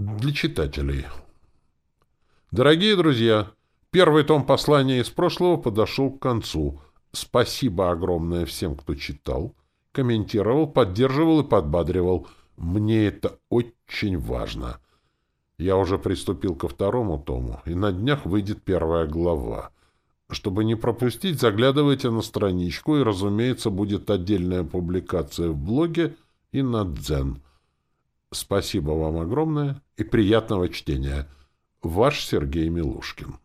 Для читателей. Дорогие друзья, первый том послания из прошлого подошел к концу. Спасибо огромное всем, кто читал, комментировал, поддерживал и подбадривал. Мне это очень важно. Я уже приступил ко второму тому, и на днях выйдет первая глава. Чтобы не пропустить, заглядывайте на страничку, и, разумеется, будет отдельная публикация в блоге и на Дзен. Спасибо вам огромное и приятного чтения. Ваш Сергей Милушкин.